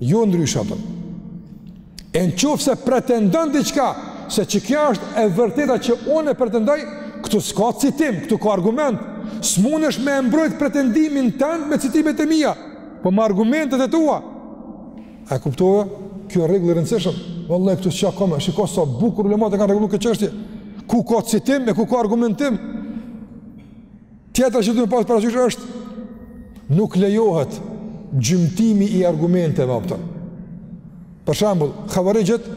Jo ndryshe ato. E në qofë se pretendon diçka, se qekjo është e vërteta që unë e pretendoj, këtu s'ka citim, këtu ka argument, s'munesh me e mbrojt pretendimin tënd me citimet e mija, po me argumentet e tua. A e kuptove? Kjo rregull i rëndësishëm, vëlla, e këtu çka ka më, shiko sa bukur ulematë e kanë rregullu këtë çështje, ku ka citim e ku ka argumentim, Tjetra që duhet me pasë parasysh është, nuk lejohet gjymtimi i argumenteve, a kupton. Për shembull, havarixhët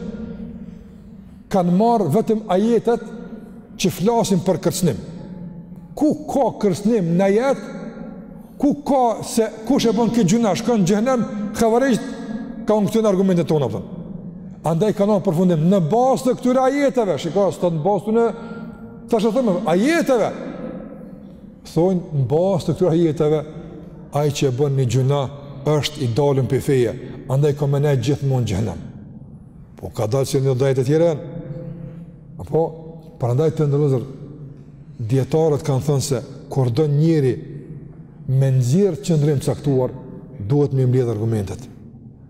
kanë marrë vetëm ajetet që flasin për kërcnim. Ku ka kërcnim në ajete, ku ka se kush e bën këtë gjynah, shkon në xhehnem, havarixhët kanë thënë këto janë argumentet tona, Andaj kanë përfundim, në bazë të këtyre ajeteve, shikoj, së të në basë të në Tash e thëmë, ajeteve. Thonë, në bazë të këtyre ajeteve, ai që e bën një gjynah, është i dalën prej feje, andaj ka me nejt gjithmonë n'xhehnem. Po, ka dalë që një dhjetë të tjera, apo, prandaj të nderuar vëllezër, dijetarët kanë thënë se, kur do njeri me nxjerrë qëndrim të caktuar, duhet me i mbledhë argumentet,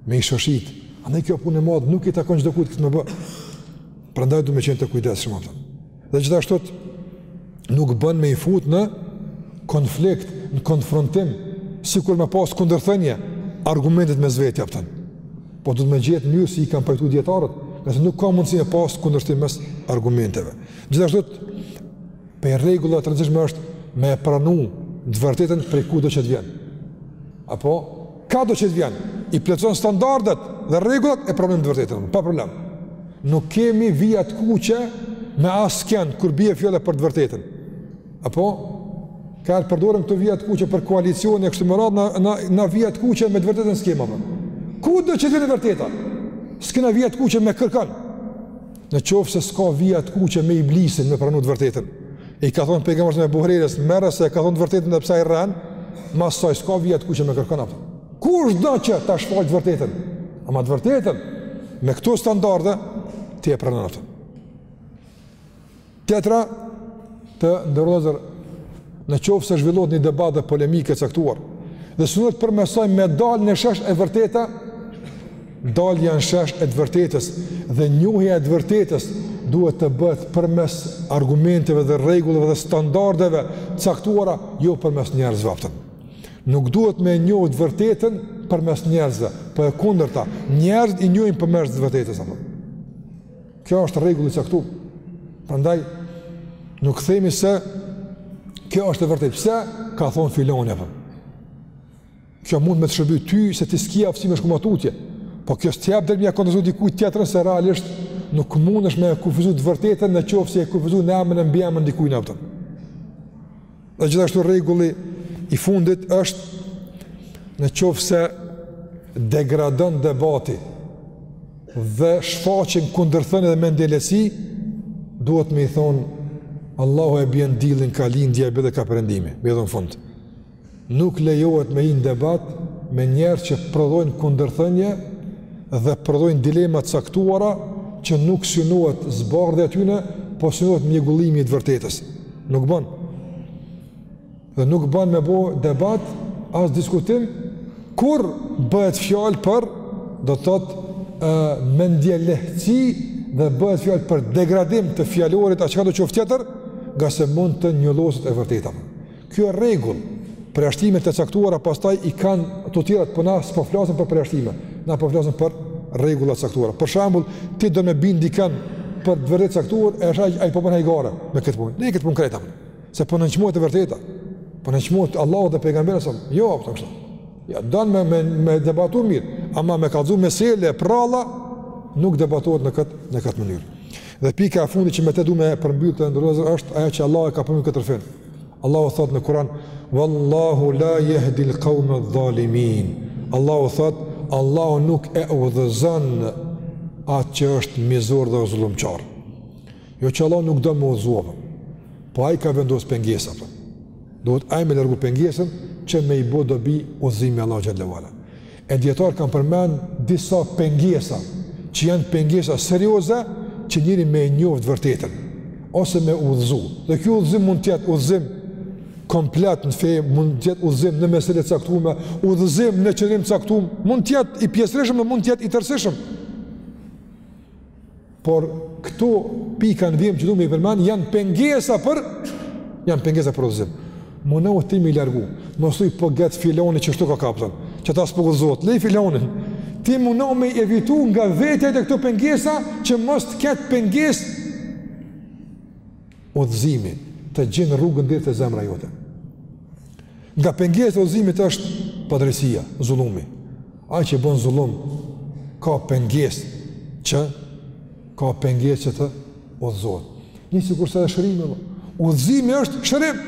me i shoshit, andaj kjo punë e madhe nuk i takon çdokujt këtë me bë. Prandaj duhet me qenë të kujdesshëm, a kupton. Dhe gjithashtu nuk bën me i fut në konflikt, në konfrontim, sikur me pas kundërthënie argumentet mes vete, a kupton. Po duhet me gjetë mënyrë si i kanë pajtu dijetarët, ngase nuk ka mundësi me pas kundërshtim mes argumenteve. Gjithashtu prej rregullave të rëndësishme është me e pranu të vërtetën prej kudo që të vjen. Apo Kado që të vjen, i plotëson standardet dhe rregullat e problem të vërtetën, pa problem. Nuk kemi vija të kuqe me askënd, kur bie fjala për të vërtetën. Apo, ka e përdorim këto vija të kuqe për koalicione e kështu me radhë, na vija të kuqe me të vërtetën s'kemi, apo. Kudo që të vjen e vërteta, s'kena vija të kuqe me kërkan. Në qoftë se s'ka vija të kuqe me Iblisin me pranu të vërtetën, i ka thonë pejgamberi Ebu Hurejrës, merre se e ka thonë të vërtetën edhe pse ai rren, mas saj s'ka vija të kuqe me kërkon, a kupton. Kushdo që ta shfaqë të vërtetën. Ama të vërtetën, me këto standarde, ti e pranon Tjetra, të nderuar vëllezër, në qoftë se zhvillohet një debat dhe polemikë e caktuar, dhe synohet përmes saj me dalë në shesh e vërteta, dalja në shesh e të vërtetës, dhe njohja e të vërtetës, duhet të bëhet përmes argumenteve dhe rregullave dhe standardeve të caktuara, jo përmes njerëzve, a kupton. Nuk duhet me njohë të vërtetën përmes njerëzve, po e kundërta, njerëzit i njohim përmes të vërtetës, a kupton. Kjo është rregull i caktuar. Prandaj nuk themi se kjo është e vërtetë. Pse ka thon filoni apo? Kjo mund me të shërby ty se ti s'ki aftësi me shku ma tutje. Po kjo s'të jep të drejtë me ia kontestu dikujt tjetër se realisht nuk mundesh me e kufizu të vërtetën në qoftë se e kufizon në emën e mbiemën të dikujt, a kupton. Dhe gjithashtu rregulli i fundit është në qoftë se degradon debati dhe shfaqen kundërthënie dhe mendjelehtësi, duhet me i thonë Allahu e bjen diellin ka lindja e bjere ka perëndimi, me i dhon fund. Nuk lejohet me hi në debat me njerëz që prodhojnë kundërthënie dhe prodhojnë dilema të caktuara që nuk synohet zbardhja e tyne, po synohet mjegullimi i të vërtetës. Nuk bën. Dhe nuk bën me bo debat, as diskutim, kur bëhet fjalë për, do të thotë, mendjelehtësi dhe bëhet fjalë për degradim të fjalorit, a çka do qoftë tjetër, ngase mund të njolloset e vërteta. Kjo rregull, Përjashtime të caktuara pastaj i kanë të tjerat, po na s'po flasim për përjashtime, na po flasim për rregulla të caktuara. Për shembull, ti do me bind dikën për të vërtetë të caktuar, e shaj ai po bën hajgare me këtë punë. Ne këtë punë krejtam. Se po nënçmohet e vërteta. Po nënçmohet Allahu dhe pejgamberi sa. Jo, apo kështu. Ja don me me me debatu mirë, ama me kallzu meselë prralla nuk debatohet në këtë në këtë mënyrë. Dhe pika e fundit që me të dua ta përmbyll, të nderuar, është ajo që Allah e ka punuar këtë rrëfim. Allahu thot në Kur'an, "Wallahu la yahdi al-qawma adh-dhalimin." Allahu thot, Allahu nuk e udhëzon atë që është mizor dhe zullumqar. Jo që Allahu nuk do me udhëzu, po ai ka vendosur pengesa apo. Duhet ai me largu pengesën që me i bë dobi udhëzimi Allahu xhelle ve ala. E dijetarët kanë përmend disa pengesa që janë pengesa serioze që njeri me e njoft të vërtetën ose me udhëzu. Dhe ky udhëzim mund të jetë udhëzim komplet në fe, mund të jetë udhëzim në mesele të caktuara, udhëzim në qëndrim të caktuar, mund të jetë i pjesërishëm dhe mund të jetë i tërësishëm. Por këto pika në vijim që du me i përmend janë pengesa për janë pengesa për udhëzim. Mundohu ti me i largu. Mos thuj po, qe filoni qështu ka kapun. Që ta spo gëzohet. Lej filonin. Ti mundohu me i evitu nga vetja jote këto pengesa që mos të ketë pengesë Udhëzimi të gjejë rrugën deri te zemra jote. Nga pengesat e udhëzimit është padrejtësia, zullumi. Ai që bën zullum ka pengesë që ka pengesë që të udhëzohet. Njësikur se edhe shërimi, udhëzimi është shërim.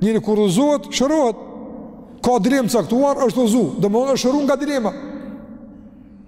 Njeri kur udhëzohet, shërohet. Ka dilemë të caktuar, është udhëzu, domethonë është shëruar nga dilema.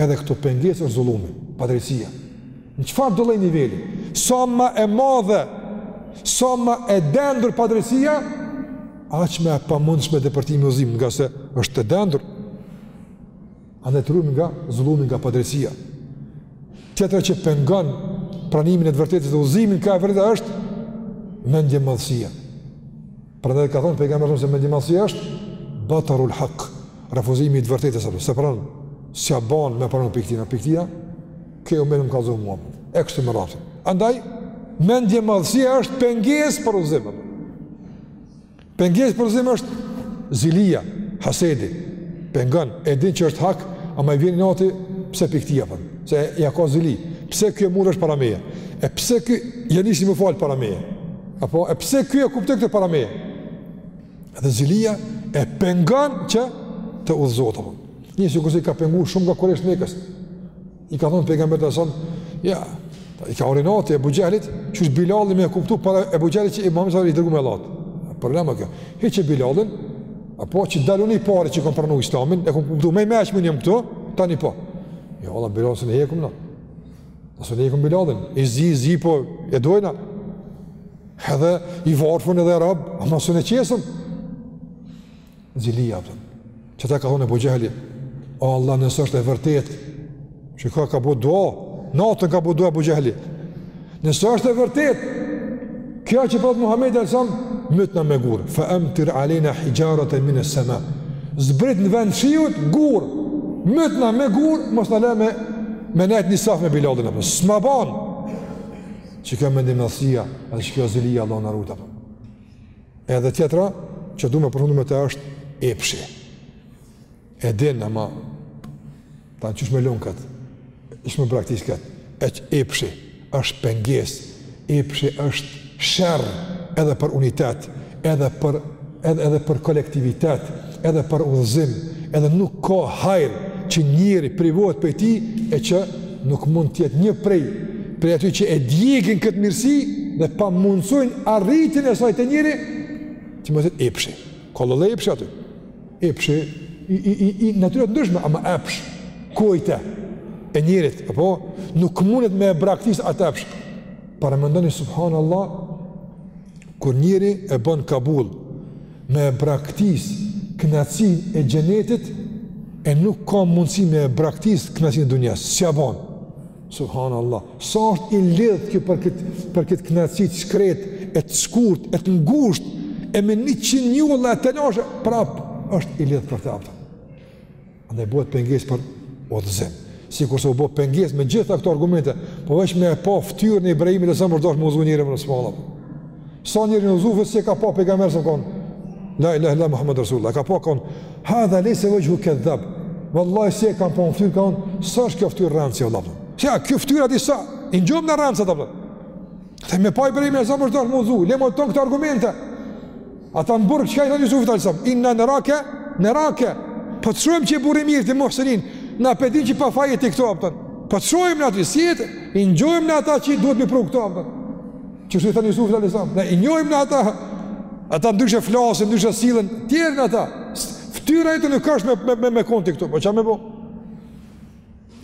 Edhe këtu pengesë është zullumi, padrejtësia. Në çfarëdo lloj niveli? Sa më e madhe, sa më e dendur padrejtësia, aq më e pamundshme depërtimi i udhëzimit, ngase është e dendur. Andaj të ruhemi nga zullumi, nga padrejtësia. Tjetra që pengon pranimin e të vërtetës dhe udhëzimin ka e vërteta është mendjemadhësia. Prandaj ka thënë pejgamberi sa se mendjemadhësia është batarul hak, refuzimi i të vërtetës apo s'e pranon, s'ja bën me pranu pikë tina, pikë tina ke u më më kallzu mua. E kështu me radhë. Andaj mendjemadhësia është pengesë për udhëzim. Pengesë për udhëzim është zilia, hasedi. Pengon, e din që është hak, ama i vjen inati pse pikë ti apo. Se ja ka zili. Pse ky o murr vesh para meje? E pse ky ja nisi me u fal para meje? Apo, e pse kjo e kupton këtë para meje? Dhe zilija e pengan që të udhëzohet, apo. Njësikurse ka pengu shumë nga kurejsht e Mekës. I ka thonë pejgamberi alejhi selam, ja, i ka inati Ebu Xhehlit, që është Bilalli me e kuptu para Ebu Xhehlit që i Muhammed është i dërgumi Allahut. Problema kjo. He që Bilallin, apo që dal unë i pari që kom pranu islamin, e kom kuptu me i meqë më njëm këtu, tani po. Ja, Allah, Bilallin se hekum na. Nëse ne hekum Bilalin, i zi, i zi, po e dojna. Edhe i varfën edhe rob, ama s'e nxjesëm. Zilija, a kupton. Çka ka thonë Ebu Xhehli, o Allah nëse është e vërtet, çka ka bo dua, natën ka bo dua Ebu Xhehli. Nëse është e vërtet, Kjo që thotë Muhamedi alayhis salam, myt na me gur. Fa amtir alejna hijaratan min as-sama. Zbrit në vend shiut gur. Myt na me gur, mos na lë me me nejt një saf me Bilalin apo. S'ma ban. Qe kjo mendjemadhësia, edhe kjo zilia Allah na rujttë. Edhe tjetra që du me përfundu me të është epshi. E din ama Tanë qysh me lanë këtë, qysh me braktisë këtë, e që epshi është pengesë, epshi është sherr edhe për unitet, edhe për, edhe, edhe për kolektivitet, edhe për udhëzim, edhe nuk ka hajr që njeri privohet prej tij, e që nuk mund të jetë një prej, prej atyre që e djegin këtë mirësi, dhe pamundësojnë arritjen e saj te njeri, që mos jetë epshi, kollële epshi aty. Epshi, i, i, i, i natyrave t'ndryshme, ama epsh, qoftë, e njerit, apo, nuk mundet me e braktis atë epsh. Paramendoni, subhanallah, kur njeri e bën kabul, me e braktis knaqsinë e xhenetit, e nuk ka mundësi me e braktis knaqsinë e dunjas, s'ia ban. Subhanallah, sa është i lidhët ky për këtë, për këtë kënaqësi të shkretë, e të shkurt, e të ngushtë, e me njëqind njolla e telashe, prap, është i lidhët për të a kupton. Andaj bëhet pengesë për udhëzim. Sikurse u bo pengesë me gjitha këto argumente, po veç me e pa ftyrën e Ibrahimit alejhi selam u dasht me u udhëzu njeri, subhanallah. Sa njeri në sufës që ka pa pejgamberin s.a.v.s. ka thonë, la ilahe ilallah Muhammed Rasulullah, ka pa ka thonë, ha dhe lej se vëgjhu këtë dheb, vëllaj se kam pa më ftyrë, ka thonë, sa është kjo ftyrë rrencë vallahi, përdo. Ja, kjo ftyrë ati sa, i në gjumë në rëndë se të përdo. Dhe me pa i Ibrahimin alejhi selam është dërë më dhu, le më tanë këtë argumente. Ata në burg, çka i thonë Jusufit alejhi selam, inna nerake, nerake, po të shohim që je burrë i mirë prej muhsinin, në apedin që pafajt je këtu, a kupton. Po të shumë në atë, si jetë, i në gjumë në ata që i duhet me pru këto, a kupton. Ç'i kanë thanë Jusufit a.s. Ne i njohim na ata, ata ndryshe flasin, ndryshe sillen, tjerë janë ata. Ftyra e tyne nuk është me, me, me, me kon ti këtu, po çka me bo?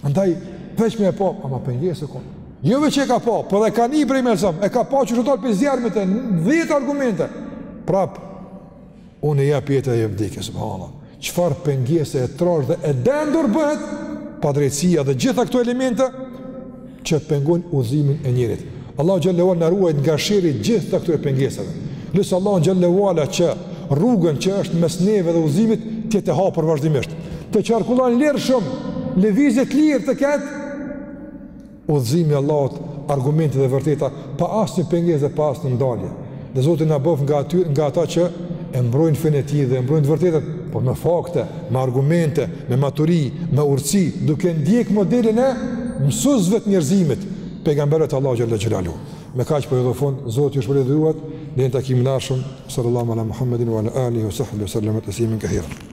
Andaj, veç me e pa, ama pengesë e kanë. Jo veç e ka pa, po edhe ka ni bre me e ka pa gjashtë pej zjarmit e dhjetë argumente. Prapë, Unë e jap jetën edhe vdekjen, subhanallahu. Çfarë pengese e trashë dhe e dendur bëhet padrejtësia dhe gjitha këto elemente që pengojnë udhëzimin e njerit. Allahu xhallahu ala na ruajt nga sherri i gjitha këtyre pengesave. Lus Allahun xhallahu ala që rrugën që është mes neve dhe udhëzimit të jetë e hapur vazhdimisht. Të qarkullon lirshëm, lëvizje të lirë të ketë Udhëzimi i Allahut, argumentet dhe e vërteta, pa asnjë pengesë dhe pa asnjë ndalje. Dhe Zoti na boftë nga aty, nga ata që e mbrojnë fenë e Tij dhe e mbrojnë të vërtetën, por me fakte, me argumente, me maturi, me urtësi, duke ndjek modelin e mësuesve të njerëzimit, pejgamberëve të Allahut xhel-le xhelaluhu. Me kaq po i japim fund, Zoti ju shpërbleftë, ju ruajt, deri në takimin e ardhshëm, sallallahu ala Muhammedin wa ala alihi wa sahbihi wa sallam taslimen kathiran.